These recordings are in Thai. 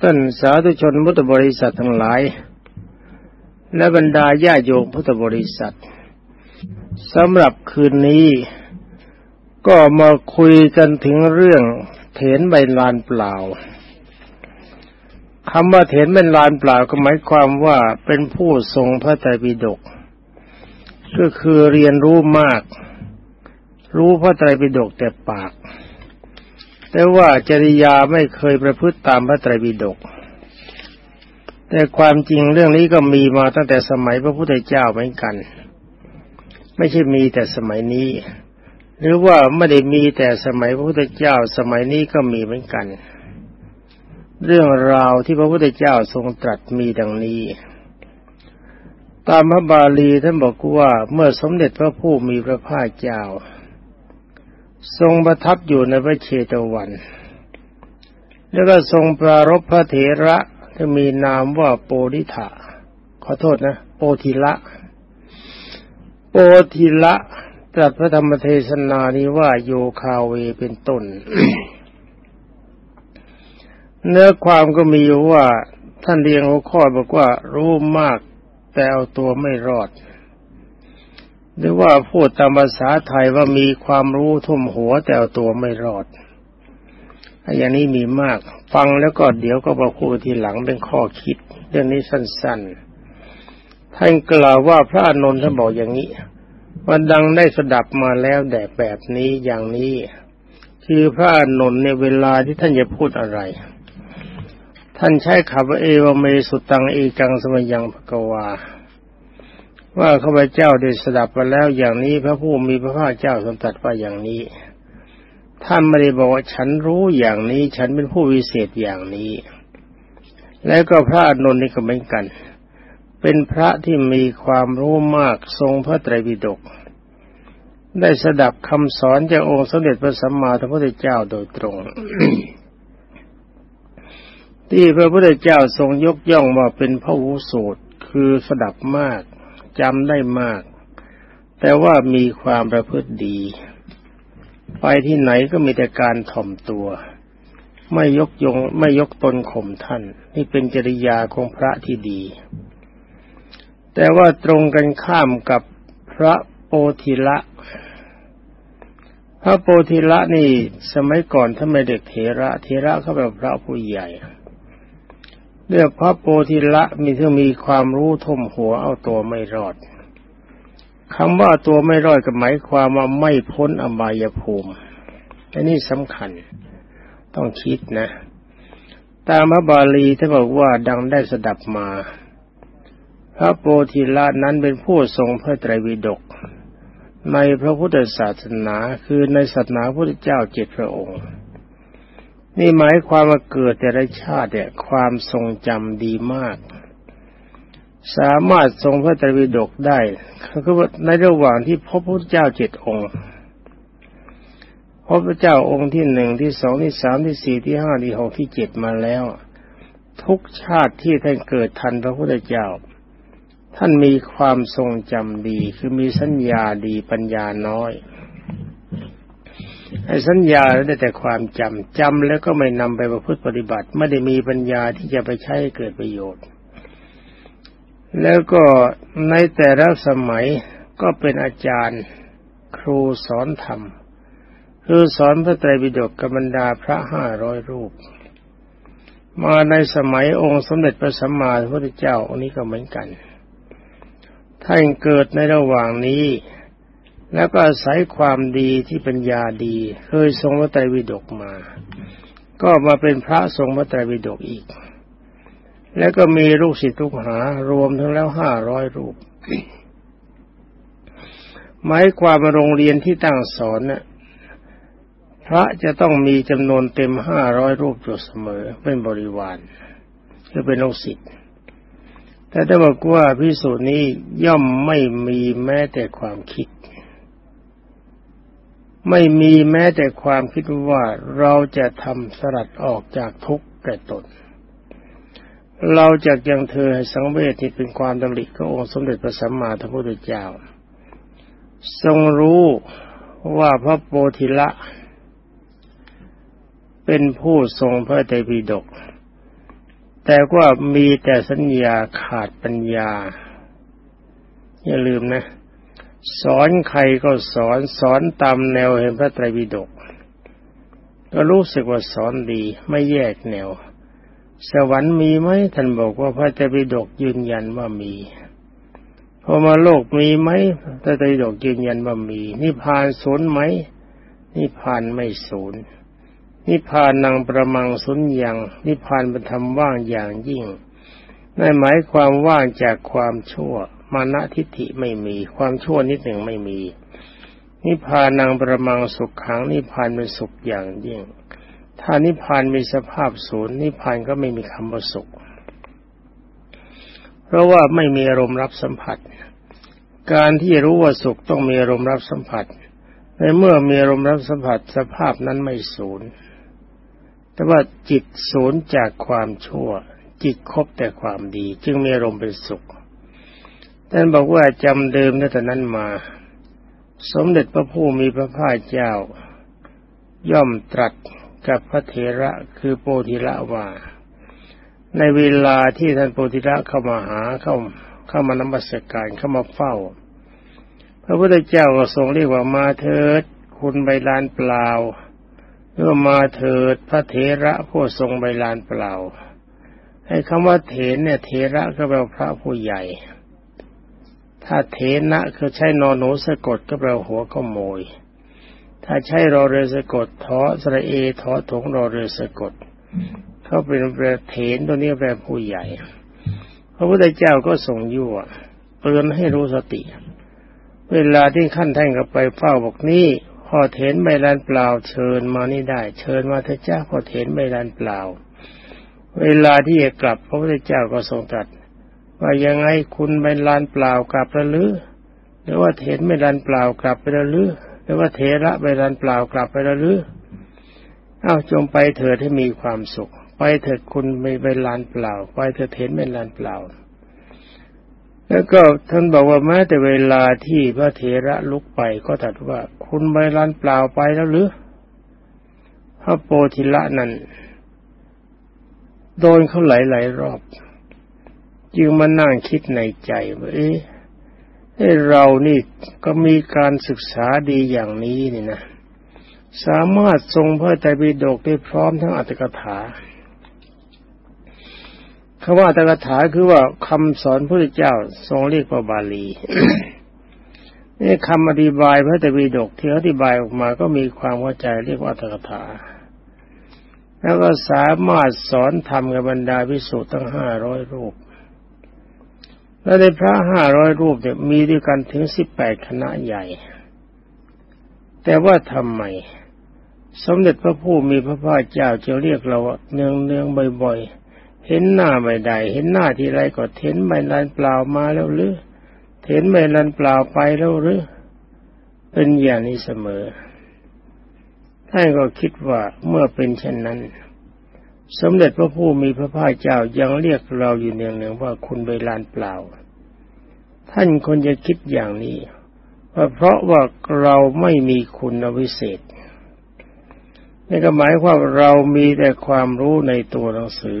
ท่านสาธุชนพุทธบริษัททั้งหลาย และบรรดาญาโยมพุทธบริษัทสำหรับคืนนี้ก็มาคุยกันถึงเรื่องเถนใบลานเปล่าคำว่าเถนเป็นลานเปล่าก็หมายความว่าเป็นผู้ทรงพระไตรปิฎกก็คือเรียนรู้มาก รู้พระไตรปิฎกแต่ปาก แต่ว่าจริยาไม่เคยประพฤติตามพระไตรปิฎกแต่ความจริงเรื่องนี้ก็มีมาตั้งแต่สมัยพระพุทธเจ้าเหมือนกัน ไม่ใช่มีแต่สมัยนี้ หรือว่าไม่ได้มีแต่สมัยพระพุทธเจ้าสมัยนี้ก็มีเหมือนกัน เรื่องราวที่พระพุทธเจ้าทรงตรัสมีดังนี้ ตามพระบาลีท่านบอกว่าเมื่อสมเด็จพระผู้มีพระภาคเจ้า ทรงประทับอยู่ในพระเชตวัน แล้วก็ทรงปรารบพระเถระที่มีนามว่าโปริธะขอโทษนะ โปธิละ โปธิละตรัสพระธรรมเทศนานี้ว่าโยคาเวเป็นต้น เนื้อความก็มีว่าท่านเรียงหัวข้อบอกว่ารู้มากแต่เอาตัวไม่รอด หรือว่าพูดตามภาษาไทยว่ามีความรู้ทุ่มหัวแต่เอาตัวไม่รอดอย่างนี้มีมาก ฟังแล้วก็เดี๋ยวก็มาพูดทีหลังเป็นข้อคิด เรื่องนี้สั้นๆ ท่านกล่าวว่าพระอนุนท่านบอกอย่างนี้ว่าดังได้สดับมาแล้วแต่แบบนี้อย่างนี้ คือพระอนุนในเวลาที่ท่านจะพูดอะไร ท่านใช้คำว่าเอวเมสุตังเอกังสมยังภกวา ว่าข้าพเจ้าได้สดับมาแล้วอย่างนี้ พระผู้มีพระภาคเจ้าทรงตรัสว่าอย่างนี้ ท่านไม่ได้บอกว่าฉันรู้อย่างนี้ ฉันเป็นผู้วิเศษอย่างนี้ แล้วก็พระอนุนนี่ก็เหมือนกัน เป็นพระที่มีความรู้มากทรงพระไตรปิฎกได้สดับคำสอนจากองค์สมเด็จพระสัมมาสัมพุทธเจ้าโดยตรง ที่พระพุทธเจ้าทรงยกย่องว่าเป็นพระวุสูตรคือสดับมาก จำได้มาก แต่ว่ามีความประพฤติดี ไปที่ไหนก็มีแต่การถ่อมตัว ไม่ยกยงไม่ยกตนข่มท่าน นี่เป็นจริยาของพระที่ดี แต่ว่าตรงกันข้ามกับพระโปธิละพระโปธิละนี่สมัยก่อนถ้าไม่เด็กเถระเถระเขาเป็นพระผู้ใหญ่ เรียกพระโพธิละมีที่มีความรู้ท่มหัวเอาตัวไม่รอดคำว่าตัวไม่รอดก็หมายความว่าไม่พ้นอบายภูมิอันนี้สำคัญ ต้องคิดนะ ตามพระบาลีท่านบอกว่าดังได้สดับมา พระโพธิละนั้นเป็นผู้ทรงพระไตรปิฎกในพระพุทธศาสนาคือในศาสนาพระพุทธเจ้าเจ็ดพระองค์ นี่หมายความว่าเกิดแต่ละชาติเนี่ยความทรงจำดีมาก สามารถทรงพระตรปิฎกได้คือว่าในระหว่างที่พบพระเจ้าเจ็ดองค์พบพระเจ้าองค์ที่หนึ่งที่สองที่สามที่สี่ที่ห้าที่หกที่เจ็ดมาแล้ว ทุกชาติที่ท่านเกิดทันพระพุทธเจ้า ท่านมีความทรงจำดีคือมีสัญญาดีปัญญาน้อย ไอ้สัญญาได้แต่ความจำจำแล้วก็ไม่นำไปประพฤติปฏิบัติ ไม่ได้มีปัญญาที่จะไปใช้ให้เกิดประโยชน์ แล้วก็ในแต่ละสมัยก็เป็นอาจารย์ครูสอนธรรมคือสอนพระไตรปิฎกกับบรรดาพระห้าร้อยรูป มาในสมัยองค์สมเด็จพระสัมมาสัมพุทธเจ้าองค์นี้ก็เหมือนกันท่านเกิดในระหว่างนี้ แล้วก็อาศัยความดีที่ปัญญาดีเคยทรงพระไตรปิฎกมา ก็มาเป็นพระทรงพระไตรปิฎกอีก แล้วก็มีลูกศิษย์ทุกหารวมทั้งแล้วห้าร้อยรูปหมายความโรงเรียนที่ตั้งสอนน่ะพระจะต้องมีจำนวนเต็มห้าร้อยรูปอยู่เสมอเป็นบริวารจะเป็นลูกศิษย์แต่ถ้าบอกว่าพิสูจน์นี้ย่อมไม่มีแม้แต่ความคิด ไม่มีแม้แต่ความคิดว่าเราจะทำสลัดออกจากทุกข์แก่ตน เราจะยังเธอให้สังเวชที่เป็นความดำริขององค์สมเด็จพระสัมมาสัมพุทธเจ้า ทรงรู้ว่าพระโพธิละ เป็นผู้ทรงพระไตรปิฎกแต่ว่ามีแต่สัญญาขาดปัญญา อย่าลืมนะ สอนใครก็สอนสอนตามแนวเห็นพระไตรปิฎกก็รู้สึกว่าสอนดีไม่แยกแนว สวรรค์มีไหมท่านบอกว่าพระไตรปิฎกยืนยันว่ามีพอมาโลกมีไหมพระไตรปิฎกยืนยันว่ามี นิพพานศูนย์ไหม นิพพานไม่ศูนย์นิพพานนางประมังสุญญังนิพพานเป็นธรรมว่างอย่างยิ่งนั่นหมายความว่างจากความชั่ว มานะทิฏฐิไม่มี ความชั่วนิดหนึ่งไม่มี นิพพานนางประมังสุขขังนิพพานเป็นสุขอย่างยิ่ง ถ้านิพพานมีสภาพศูนย์นิพพานก็ไม่มีคำว่าสุข เพราะว่าไม่มีอารมณ์รับสัมผัส การที่รู้ว่าสุขต้องมีอารมณ์รับสัมผัส ในเมื่อมีอารมณ์รับสัมผัสสภาพนั้นไม่ศูนย์แต่ว่าจิตศูนย์จากความชั่ว จิตครบแต่ความดี จึงมีอารมณ์เป็นสุข ท่านบอกว่าจำเดิมตั้งแต่นั้นมา สมเด็จพระผู้มีพระภาคเจ้า ย่อมตรัสกับพระเถระคือโปธิละว่า ในเวลาที่ท่านโปธิละเข้ามาหาเข้าเข้ามานมัสการเข้ามาเฝ้า พระพุทธเจ้าก็ทรงเรียกว่ามาเถิด คุณใบลานเปล่าเมื่อมาเถิดพระเถระผู้ทรงใบลานเปล่าให้คำว่าเถนเนี่ยเถระก็แปลพระผู้ใหญ่ ถ้าเถนะคือใช้นอนหนูสะกดก็แปลหัวขโมย ถ้าใช้รอเรือสะกดทอสระเอทอถงรอเรือสะกด เขาเป็นแปลเถนตัวนี้แปลผู้ใหญ่ พระพุทธเจ้าก็ส่งยั่วเตือนให้รู้สติ เวลาที่ขั้นแท่งกับไปเฝ้าบอกนี่พ่อเถนใบลานเปล่าเชิญมานี่ได้ เชิญมาเถอะเจ้าพ่อเถนใบลานเปล่า เวลาที่จะกลับพระพุทธเจ้าก็ทรงตรัส ว่ายังไงคุณใบลานเปล่ากลับแล้วหรือหรือว่าเถนใบลานเปล่ากลับไปหรือหรือว่าเถระใบลานเปล่ากลับไปหรืออ้าวจงไปเถิดให้มีความสุข ไปเถิดคุณไม่ใบลานเปล่า ไปเถิดเถนใบลานเปล่า แล้วก็ท่านบอกว่าแม้แต่เวลาที่พระเถระลุกไปก็ตรัสว่า คุณใบลานเปล่าไปแล้วหรือพระโปธิละนั้นโดนเขาหลายๆรอบ จึงมานั่งคิดในใจว่าเอ๊ะเรานี่ก็มีการศึกษาดีอย่างนี้นี่นะ สามารถทรงพระไตรปิฎกได้พร้อมทั้งอัตถกถาคำว่าอัตถกถาคือว่าคำสอนพระเจ้าทรงเรียกว่าบาลีนี่คำอธิบายพระตรีดกที่อธิบายออกมาก็มีความเข้าใจเรียกว่าอัตถกถา แล้วก็สามารถสอนธรรมกับบรรดาวิสุทธ์ทั้งห้าร้อยรูป และในพระห้าร้อยรูปเนี่ยมีด้วยกันถึงสิบแปดคณะใหญ่ แต่ว่าทำไม สมเด็จพระผู้มีพระภาคเจ้าจะเรียกเราเนืองเนืองบ่อยๆ เห็นหน้าไม่ได้เห็นหน้าทีไรก็เห็นใบลานเปล่ามาแล้วหรือเห็นใบลานเปล่าไปแล้วหรือเป็นอย่างนี้เสมอท่านก็คิดว่าเมื่อเป็นเช่นนั้น สมเด็จพระผู้มีพระภาคเจ้ายังเรียกเราอยู่เนืองๆว่าคุณใบลานเปล่า ท่านคนจะคิดอย่างนี้ว่าเพราะว่าเราไม่มีคุณวิเศษนี่ก็หมายความเรามีแต่ความรู้ในตัวหนังสือ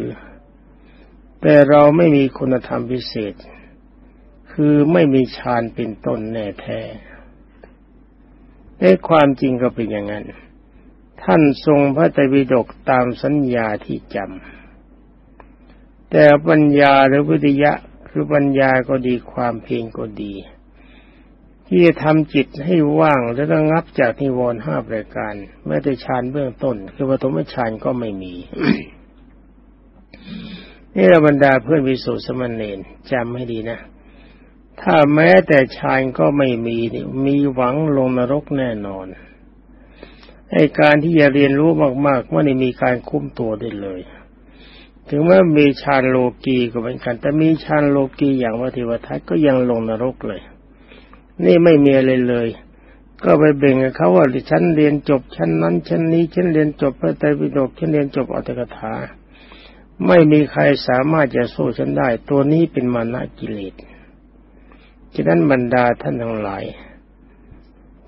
แต่เราไม่มีคุณธรรมพิเศษ คือไม่มีฌานเป็นต้นแน่แท้ในความจริงก็เป็นอย่างนั้น ท่านทรงพระไตรปิฎกตามสัญญาที่จำแต่ปัญญาหรือวิทยะคือปัญญาก็ดีความเพียรก็ดี ที่จะทำจิตให้ว่างและระงับจากนิวรณ์ห้าประการแม้แต่ฌานเบื้องต้น คือปฐมฌานก็ไม่มีนี่เราบรรดาเพื่อนวิสุทธิสมณเณรจำให้ดีนะ ถ้าแม้แต่ชายก็ไม่มีมีหวังลงนรกแน่นอน ไอการที่จะเรียนรู้มากๆว่านี่มีการคุ้มตัวได้เลย ถึงแม้มีฌานโลกีก็เป็นกัน แต่มีฌานโลกีอย่างวัติวัฏก็ยังลงนรกเลย นี่ไม่มีอะไรเลย ก็ไปเบ่งเขาว่าฉันเรียนจบชั้นนั้นชั้นนี้ฉันเรียนจบพระไตรปิฎกฉันเรียนจบอัตถกถา ไม่มีใครสามารถจะสู้ฉันได้ ตัวนี้เป็นมานะกิเลสฉะนั้นบรรดาท่านทั้งหลาย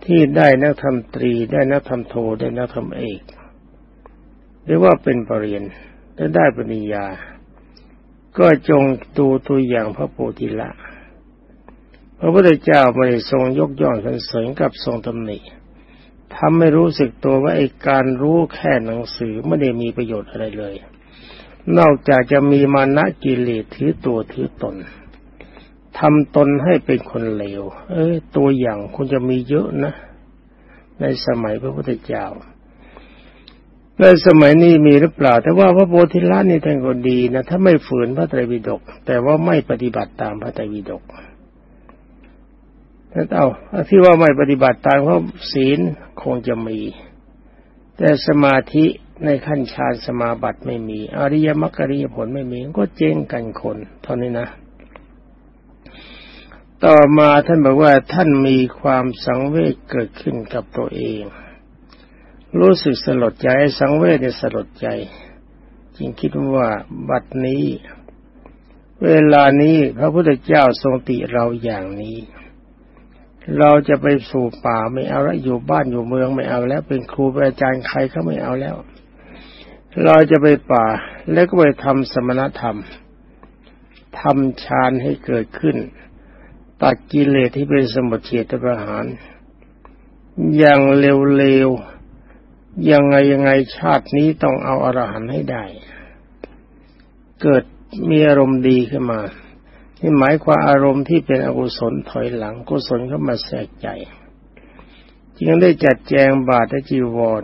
ที่ได้นักธรรมตรีได้นักธรรมโทได้นักธรรมเอก หรือว่าเป็นปรริญญาและได้ปริญญา ก็จงดูตัวอย่างพระโพธิละ พระพุทธเจ้าไม่ได้ทรงยกย่องสรรเสริญกับทรงตำหนิทำให้รู้สึกตัวว่าไอ้การรู้แค่หนังสือไม่ได้มีประโยชน์อะไรเลย นอกจากจะมีมานะกิเลสถือตัวถือตน ทำตนให้เป็นคนเลว เอ้ยตัวอย่างคุณจะมีเยอะนะ ในสมัยพระพุทธเจ้า ในสมัยนี้มีหรือเปล่า แต่ว่าพระโพธิละนี่ท่านก็ดีนะ ถ้าไม่ฝืนพระไตรปิฎกแต่ว่าไม่ปฏิบัติตามพระไตรปิฎกแล้วเอาที่ว่าไม่ปฏิบัติตามเพราะศีลคงจะมี แต่สมาธิในขั้นฌานสมาบัติไม่มี อริยมรรคอริยผลไม่มี ก็เจ๊งกันคน เท่านี้นะ ต่อมาท่านบอกว่าท่านมีความสังเวชเกิดขึ้นกับตัวเอง รู้สึกสลดใจสังเวชเนี่ยสลดใจ จึงคิดว่าบัดนี้ เวลานี้พระพุทธเจ้าทรงติเราอย่างนี้ เราจะไปสู่ป่าไม่เอาแล้วอยู่บ้านอยู่เมืองไม่เอาแล้ว เป็นครูเป็นอาจารย์ใครเขาไม่เอาแล้ว เราจะไปป่าแล้วก็ไปทำสมณธรรมทำฌานให้เกิดขึ้น ตัดกิเลสที่เป็นสมุทเฉตประหาร อย่างเร็วๆ ยังไงยังไงชาตินี้ต้องเอาอรหันต์ให้ได้ เกิดมีอารมณ์ดีขึ้นมา ที่หมายความอารมณ์ที่เป็นอกุศลถอยหลังกุศลเข้ามาแทรกใจจึงได้จัดแจงบาตรจีวร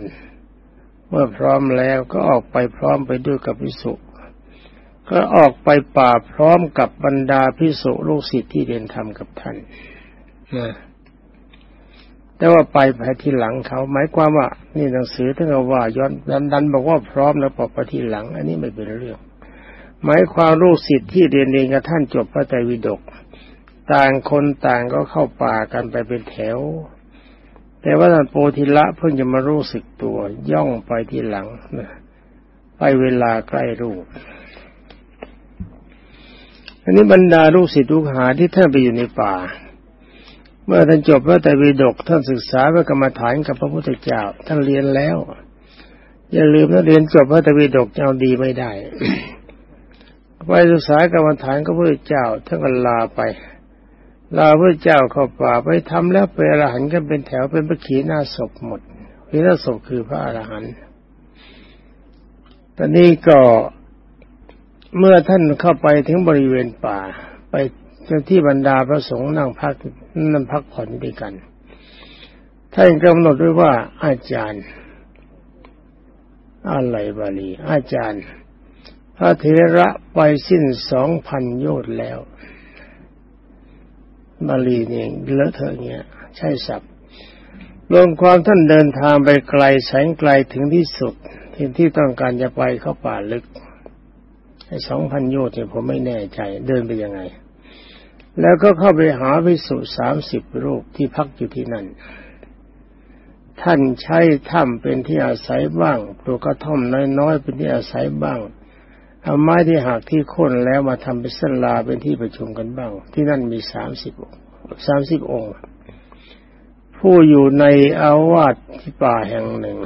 เมื่อพร้อมแล้วก็ออกไปพร้อมไปด้วยกับพิสุ ก็ออกไปป่าพร้อมกับบรรดาพิสุลูกศิษย์ที่เรียนธรรมกับท่านนะแต่ว่าไปไปที่หลังเขาหมายความว่า นี่หนังสือท่านว่าย้อนดันดันบอกว่าพร้อมแล้วปอกไปที่หลัง อันนี้ไม่เป็นเรื่อง หมายความลูกศิษย์ที่เรียนเรียนกับท่านจบพระไตรปิฎกต่างคนต่างก็เข้าป่ากันไปเป็นแถว แต่ว่าท่านโปธิละเพิ่งจะมารู้สึกตัว ย่องไปที่หลังไปเวลาใกล้รูป อันนี้บรรดาลูกศิษย์ลูกหาที่ท่านไปอยู่ในป่า เมื่อท่านจบพระไตรปิฎกท่านศึกษาพระกรรมฐานกับพระพุทธเจ้าท่านเรียนแล้ว อย่าลืมถ้าเรียนจบพระไตรปิฎกจะเอาดีไม่ได้ไปศึกษากรรมฐานกับพระพุทธเจ้าท่านก็ลาไป ลาพระเจ้าเข้าป่าไปทำแล้วไปอรหันต์กันเป็นแถวเป็นพระขีหน้าศพหมดขีหน้าศพคือพระอรหันต์ตอนนี้ก็ เมื่อท่านเข้าไปถึงบริเวณป่า ไปที่บรรดาพระสงฆ์นั่งพักนั่งพักผ่อนด้วยกัน ท่านกำหนดด้วยว่าอาจารย์ อะไรบาลี อาจารย์ พระเถระไปสิ้นสองพันโยชน์แล้วบาลีนี่เลอะเทอะเงี้ย ใช่สับรวมความท่านเดินทางไปไกลแสงไกลถึงที่สุดที่ที่ต้องการจะไปเข้าป่าลึก สองพันโยชน์เนี่ยผมไม่แน่ใจเดินไปยังไง แล้วก็เข้าไปหาวิสุสามสิบรูปที่พักอยู่ที่นั่น ท่านใช้ถ้ำเป็นที่อาศัยบ้างปลูกกระท่อมน้อยๆเป็นที่อาศัยบ้างเอาไม้ที่หักที่โค่นแล้วมาทำเป็นเส้นลาเป็นที่ประชุมกันบ้าง ที่นั่นมีสามสิบสามสิบองค์ ผู้อยู่ในอาวาสที่ป่าแห่งหนึ่ง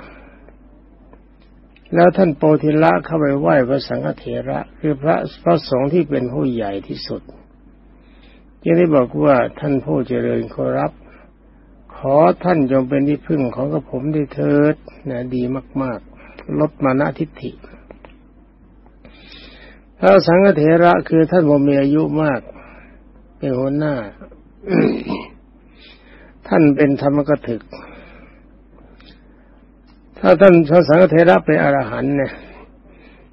แล้วท่านโปธิละเข้าไปไหว้พระสังฆเถระ คือพระพระสงฆ์ที่เป็นผู้ใหญ่ที่สุดยังได้บอกว่าท่านผู้เจริญขอรับ ขอท่านจงเป็นที่พึ่งของกระผมได้เถิดนะดีมาก ๆ ลดมานะทิฏฐิพระสังฆเถระคือท่านบ่มีอายุมากเป็นหัวหน้า ท่านเป็นธรรมกถึก ถ้าท่านพระสังฆเถระเป็นอรหันต์เนี่ย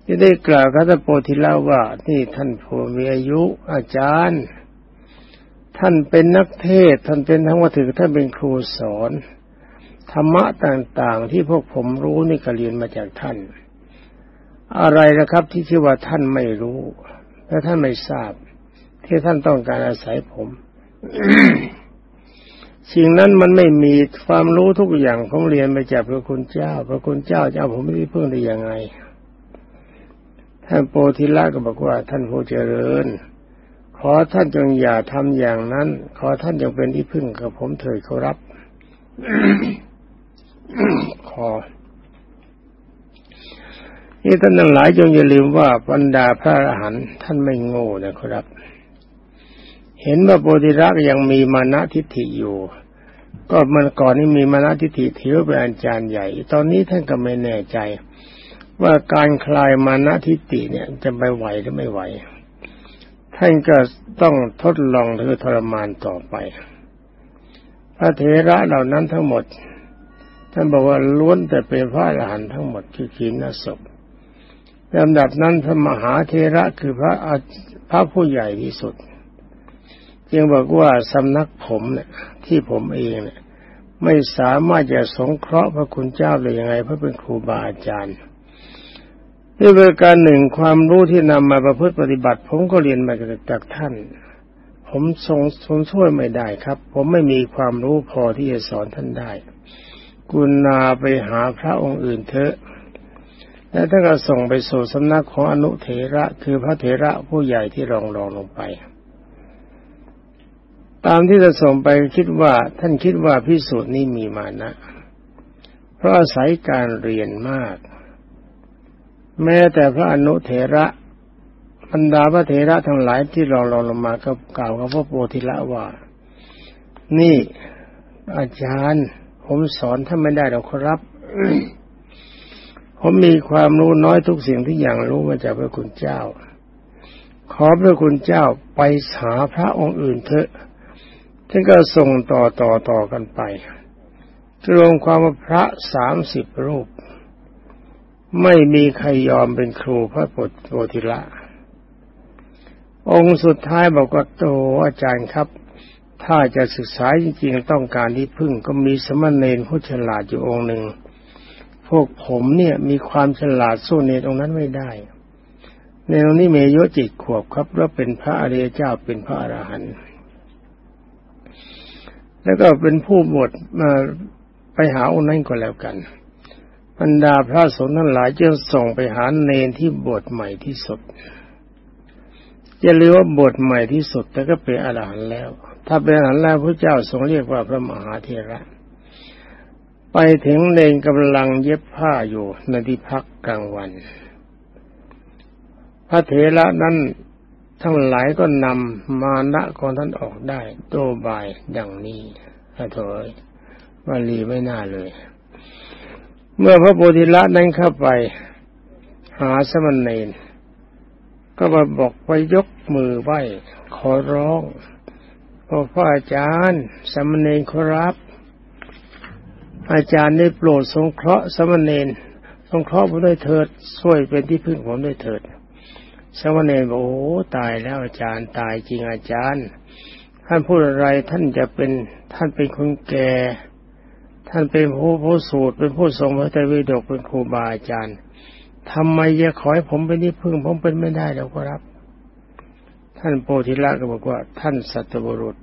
จะได้กล่าวกับท่าโพธิละว่านี่ท่านผู้มีอายุอาจารย์ ท่านเป็นนักเทศ ท่านเป็นทั้งวัตถุท่านเป็นครูสอน ธรรมะต่างๆ ที่พวกผมรู้นี่ก็เรียนมาจากท่าน อะไรนะครับที่ชื่อว่าท่านไม่รู้และท่านไม่ทราบ ที่ท่านต้องการอาศัยผม สิ่งนั้นมันไม่มีความรู้ทุกอย่างผมเรียนมาจากพระคุณเจ้า พระคุณเจ้าจะเอาผมไม่ได้เพิ่งได้ยังไง ท่านโปธิละก็บอกว่า ท่านผู้เจริญ ขอท่านจงอย่าทำอย่างนั้น ขอท่านจงเป็นที่พึ่งกับผมเถิดขารับขอนี่ท่านทั้งหลายจงอย่าลืมว่าบรรดาพระอรหันต์ท่านไม่โง่นะครับ เห็นว่าโพธิรักยังมีมานะทิฏฐิอยู่ ก็มันก่อนนี้มีมานะทิฏฐิถือเป็นอาจารย์ใหญ่ ตอนนี้ท่านก็ไม่แน่ใจ ว่าการคลายมานะทิฏฐิเนี่ยจะไปไหวหรือไม่ไหว ท่านก็ต้องทดลองถือทรมานต่อไป พระเถระเหล่านั้นทั้งหมด ท่านบอกว่าล้วนแต่เป็นพระอรหันต์ทั้งหมดคือขีณศพลำดับนั้นพระมหาเทระคือพระพระผู้ใหญ่ที่สุด จึงบอกว่าสำนักผมเนี่ยที่ผมเองเนี่ยไม่สามารถจะสงเคราะห์พระคุณเจ้าเลยยังไงเพราะเป็นครูบาอาจารย์ด้วยประการหนึ่งความรู้ที่นำมาประพฤติปฏิบัติ ผมก็เรียนมาจากท่าน ผมทรงทรงช่วยไม่ได้ครับ ผมไม่มีความรู้พอที่จะสอนท่านได้ กุณาไปหาพระองค์อื่นเถอะ และท่านก็ส่งไปสู่สำนักของอนุเถระ คือพระเถระผู้ใหญ่ที่รองรองลงไป ตามที่จะส่งไปคิดว่าท่านคิดว่าพิสูจน์นี้มีมานะ เพราะอาศัยการเรียนมาก แม้แต่พระอนุเถระบรรดาพระเถระทั้งหลายที่รองรองลงมาก็กล่าวกับพระโพธิละว่า นี่อาจารย์ ผมสอนท่านไม่ได้หรอกครับ ผมมีความรู้น้อยทุกสิ่งที่อย่างรู้มาจากพระคุณเจ้า ขอพระคุณเจ้าไปหาพระองค์อื่นเถอะ ท่านก็ส่งต่อต่อต่อกันไปรวมความว่าพระสามสิบรูป ไม่มีใครยอมเป็นครูพระโพธิละ องค์สุดท้ายบอกว่าโตอาจารย์ครับ ถ้าจะศึกษาจริงๆต้องการที่พึ่งก็มีสมณเณรผู้ฉลาดอยู่องค์หนึ่ง พวกผมเนี่ยมีความฉลาดสู้ในตรงนั้นไม่ได้ ในตรงนี้เมยโยจิตขวบครับแล้วเป็นพระอริยเจ้าเป็นพระอรหันต์ แล้วก็เป็นผู้บวชมาไปหาองค์นั้นก็แล้วกันบรรดาพระสงฆ์ทั้งหลายจึงส่งไปหาเนนที่บวชใหม่ที่สุดจะเรียกว่าบวชใหม่ที่สุด แต่ก็เป็นอรหันต์แล้ว ถ้าเป็นอรหันต์แล้วพระเจ้าทรงเรียกว่าพระมหาเทระไปถึงเลงกำลังเย็บผ้าอยู่ในที่พักกลางวัน พระเถระนั้น ทั้งหลายก็นำมานะของท่านออกได้โตบายดังนี้พระโถยวาลีไม่น่าเลย เมื่อพระโพธิละนั้นเข้าไป หาสมณเณรก็มาบอกไปยกมือไหว้ขอร้องบอกพระอาจารย์ สมณเณรขอรับ อาจารย์ได้โปรดสงเคราะห์สมณเณรสงเคราะห์ผมด้วยเถิดช่วยเป็นที่พึ่งผมด้วยเถิด สมณเณรบอกโอ้ตายแล้วอาจารย์ตายจริงอาจารย์ ท่านพูดอะไรท่านจะเป็นท่านเป็นคนแก่ ท่านเป็นผู้ผู้สูตรเป็นผู้ทรงพระไตรปิฎกเป็นครูบาอาจารย์ทำไมจะขอให้ผมเป็นที่พึ่งผมเป็นไม่ได้แล้วครับ ท่านโพธิละก็บอกว่า ท่านสัตบุรุษ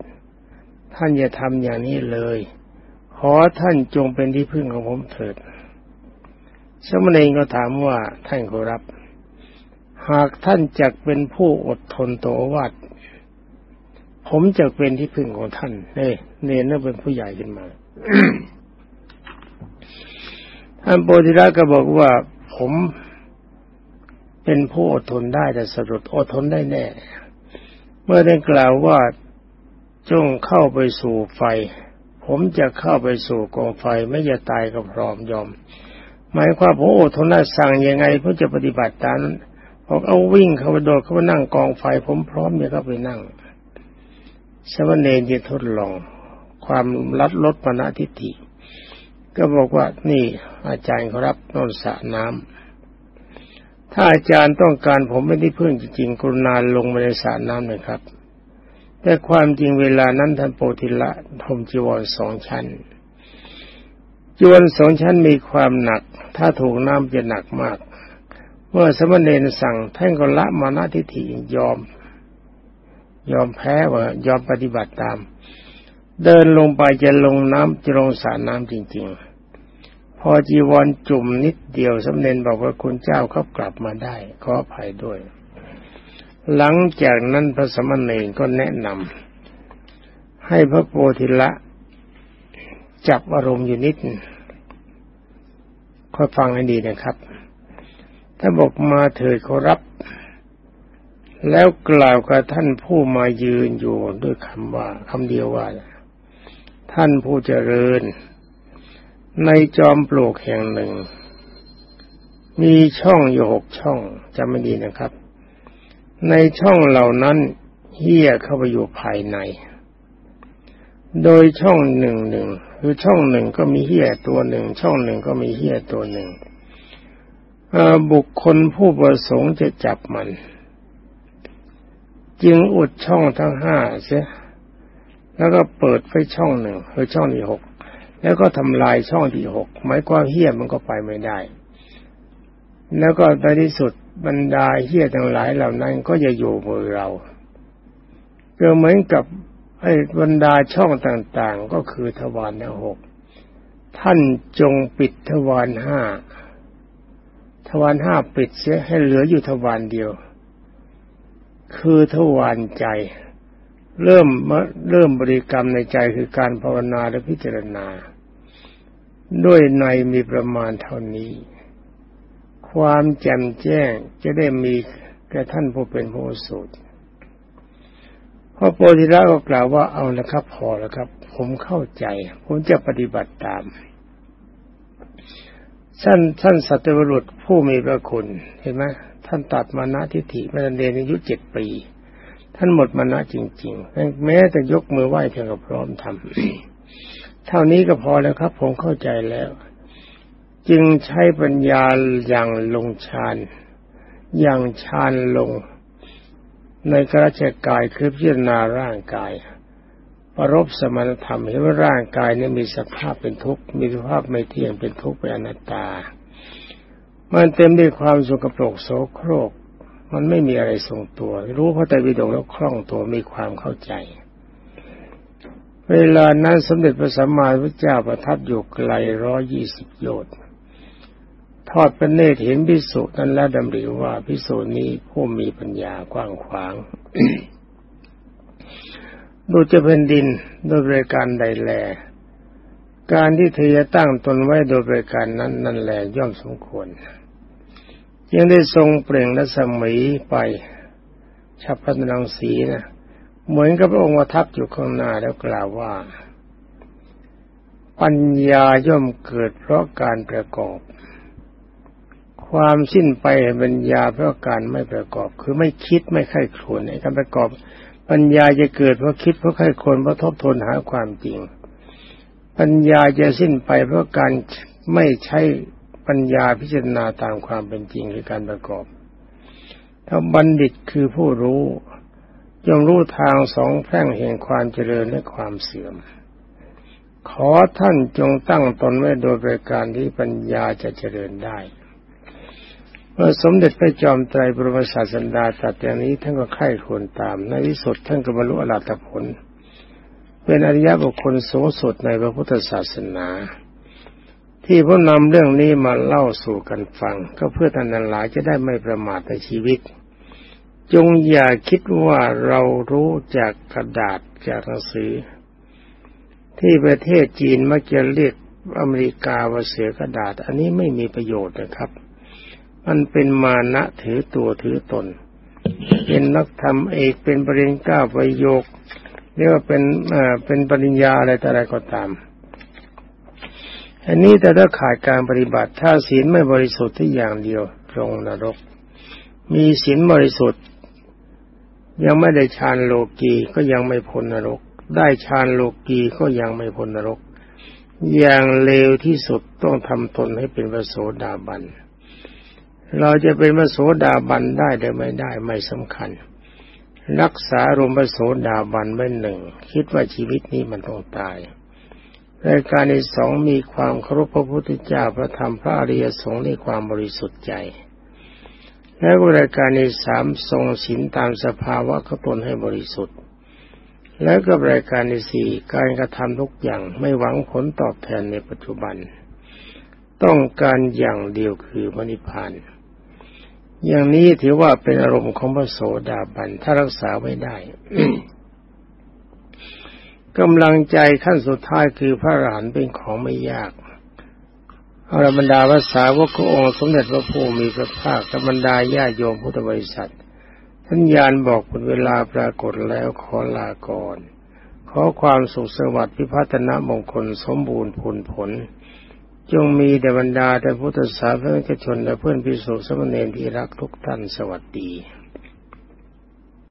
ท่านอย่าทำอย่างนี้เลย ขอท่านจงเป็นที่พึ่งของผมเถิดสมณเณรก็ถามว่าท่านขอรับ หากท่านจักเป็นผู้อดทนต่อวัดผมจะเป็นที่พึ่งของท่านเน่เนนนั่นเป็นผู้ใหญ่ขึ้นมา ท่านโปธิระก็บอกว่าผมเป็นผู้อดทนได้แต่สรุปอดทนได้แน่ เมื่อได้กล่าวว่าจงเข้าไปสู่ไฟ ผมจะเข้าไปสู่กองไฟไม่จะตายก็พร้อมยอม หมายความผมอดทนสั่งยังไงเพื่อจะปฏิบัติตามนั้น พอเอาวิ่งเข้าไปโดดเข้าไปนั่งกองไฟ ผมพร้อมจะเข้าไปนั่งสมณเณรจะทดลอง ความลัดลดปณทิฏฐิ ก็บอกว่านี่อาจารย์เขารับนนสระน้ำถ้าอาจารย์ต้องการผมไม่ได้พึ่งจริงๆกรุณาลงมาในสระน้ำเลยครับ แต่ความจริงเวลานั้นท่านโปธิละทมจีวรสองชั้นจีวรสองชั้นมีความหนัก ถ้าถูกน้ำจะหนักมาก เมื่อสมณเณรสั่งท่านก็ละมานาทิฏฐิยอม ยอมแพ้ว่ายอมปฏิบัติตาม เดินลงไปจะลงน้ำจะลงสระน้ำจริง ๆ พอจีวรจุ่มนิดเดียวสมณเณรบอกว่าคุณเจ้าเขากลับมาได้ขออภัยด้วย หลังจากนั้นพระสมณเณรก็แนะนำให้พระโพธิละจับอารมณ์อยู่นิด ค่อยฟังให้ดีนะครับ ท่านบอกมาเถิดขอรับ แล้วกล่าวกับท่านผู้มายืนอยู่ด้วยคำว่าคำเดียวว่า ท่านผู้เจริญ ในจอมปลวกแห่งหนึ่ง มีช่องอยู่หกช่องจำไม่ดีนะครับ ในช่องเหล่านั้นเฮียเข้าไปอยู่ภายใน โดยช่องหนึ่งหนึ่งคือช่องหนึ่งก็มีเฮียตัวหนึ่ง ช่องหนึ่งก็มีเฮียตัวหนึ่ง บุคคลผู้ประสงค์จะจับมัน จึงอุดช่องทั้งห้าเสียแล้วก็เปิดไฟช่องหนึ่งคือช่องที่หกแล้วก็ทำลายช่องที่หกหมายความเฮี้ยมันก็ไปไม่ได้ แล้วก็ในที่สุดบรรดาเฮี้ยทั้งหลายเหล่านั้นก็จะอยู่มือเราก็เหมือนกับไอ้บรรดาช่องต่างๆ ก็คือทวารทั้งหกท่านจงปิดทวารห้า ทวารห้าปิดเสียให้เหลืออยู่ทวารเดียว คือทวารใจ เริ่มเริ่มบริกรรมในใจคือการภาวนาและพิจารณา ด้วยในมีประมาณเท่านี้ ความแจ่มแจ้งจะได้มีแก่ท่านผู้เป็นผู้สูตรพระโพธิละก็กล่าวว่าเอาละครับพอแล้วครับ ผมเข้าใจ ผมจะปฏิบัติตาม ท่านท่านสัตวรุษผู้มีพระคุณเห็นไหมท่านตัดมานะทิฏฐิเมื่อเรียนอายุเจ็ดปี ท่านหมดมานะจริงๆ แม้แต่ยกมือไหว้เพียงก็พร้อมทำเท่านี้ก็พอแล้วครับ ผมเข้าใจแล้ว จึงใช้ปัญญาอย่างลงฌานอย่างฌานลง ในกระเจกายคือพิจารณาร่างกาย ปรบสมณธรรมเห็นว่าร่างกายนี้มีสภาพเป็นทุกข์ มีสภาพไม่เที่ยงเป็นทุกข์เป็นอนัตตา มันเต็มด้วยความสุกปรกโสโครก มันไม่มีอะไรทรงตัว รู้พระไตรปิฎกแล้วคล่องตัวมีความเข้าใจ เวลานั้นสมเด็จพระสัมมาสัมพุทธเจ้าประทับอยู่ไกลร้อยยี่สิบโยชน์ทอดพระเนตรเห็นพิสุนั้นแล้วดำริว่าพิสุนี้ผู้มีปัญญากว้างขวาง ดูจะเป็นดินโดยบริการใดแล การที่เธอตั้งตนไว้โดยบริการนั้นนั่นแหลย่อมสมควรยังได้ทรงเปล่งและสมีไปฉับพันนังสีนะเหมือนกับพระองค์ทับอยู่ข้างหน้าแล้วกล่าวว่า ปัญญาย่อมเกิดเพราะการประกอบ ความสิ้นไปปัญญาเพราะการไม่ประกอบ คือไม่คิดไม่ไข้ครวญในการประกอบ ปัญญาจะเกิดเพราะคิดเพราะใครคนเพราะทบทวนหาความจริง ปัญญาจะสิ้นไปเพราะการไม่ใช้ปัญญาพิจารณาตามความเป็นจริงหรือการประกอบ ถ้าบัณฑิตคือผู้รู้ยอมรู้ทางสองแพร่งแห่งความเจริญและความเสื่อม ขอท่านจงตั้งตนไว้โดยประการที่ปัญญาจะเจริญได้ เมื่อสมเด็จพระจอมไตรบรมศาสดาตรัสอย่างนี้ท่านก็ไข้ควรตาม ในที่สุดท่านก็บรรลุอรหัตผล เป็นอริยบุคคลสูงสุดในพระพุทธศาสนา ที่พวกนำเรื่องนี้มาเล่าสู่กันฟัง ก็เพื่อท่านนั้นหลายจะได้ไม่ประมาทในชีวิต จงอย่าคิดว่าเรารู้จากกระดาษจากหนังสือ ที่ประเทศจีนมักจะเรียกอเมริกาว่าเสือกระดาษ อันนี้ไม่มีประโยชน์นะครับ มันเป็นมานะถือตัวถือตน เป็นนักธรรมเอกเป็นปริญญาประโยคเรียกว่าเป็นอ่าเป็นปริญญาอะไรแต่อะไรก็ตาม อันนี้แต่ถ้าขาดการปฏิบัติ ถ้าศีลไม่บริสุทธิ์ที่อย่างเดียวลงนรก มีศีลบริสุทธิ์ ยังไม่ได้ฌานโลกีก็ยังไม่พ้นนรก ได้ฌานโลกีก็ยังไม่พ้นนรก อย่างเลวที่สุดต้องทำตนให้เป็นพระโสดาบัน เราจะเป็นพระโสดาบันได้หรือไม่ได้ไม่สำคัญ รักษารมพระโสดาบันไว้หนึ่ง คิดว่าชีวิตนี้มันต้องตายรายการที่สองมีความเคารพพระพุทธเจ้าพระธรรมพระอริยสงฆ์ในความบริสุทธิ์ใจ และรายการที่สามทรงศีลตามสภาวะขตนให้บริสุทธิ์ และก็รายการที่สี่การกระทำทุกอย่างไม่หวังผลตอบแทนในปัจจุบัน ต้องการอย่างเดียวคือมรรคผาน อย่างนี้ถือว่าเป็นอารมณ์ของพระโสดาบันถ้ารักษาไว้ได้กำลังใจขั้นสุดท้ายคือพระอรหันต์เป็นของไม่ยากอรบรรดาภาษาวกองสมเด็จพระผู้มีพระภาคและบรรดาญาโยมพุทธบริษัทท่านยานบอกผลเวลาปรากฏแล้วขอลาก่อน ขอความสุขสวัสดิ์พิพัฒนมงคลสมบูรณ์ผลผล จงมีแด่บรรดาแต่พุทธศาสนิกชนและเพื่อนพิสุสมณีที่รักทุกท่านสวัสดี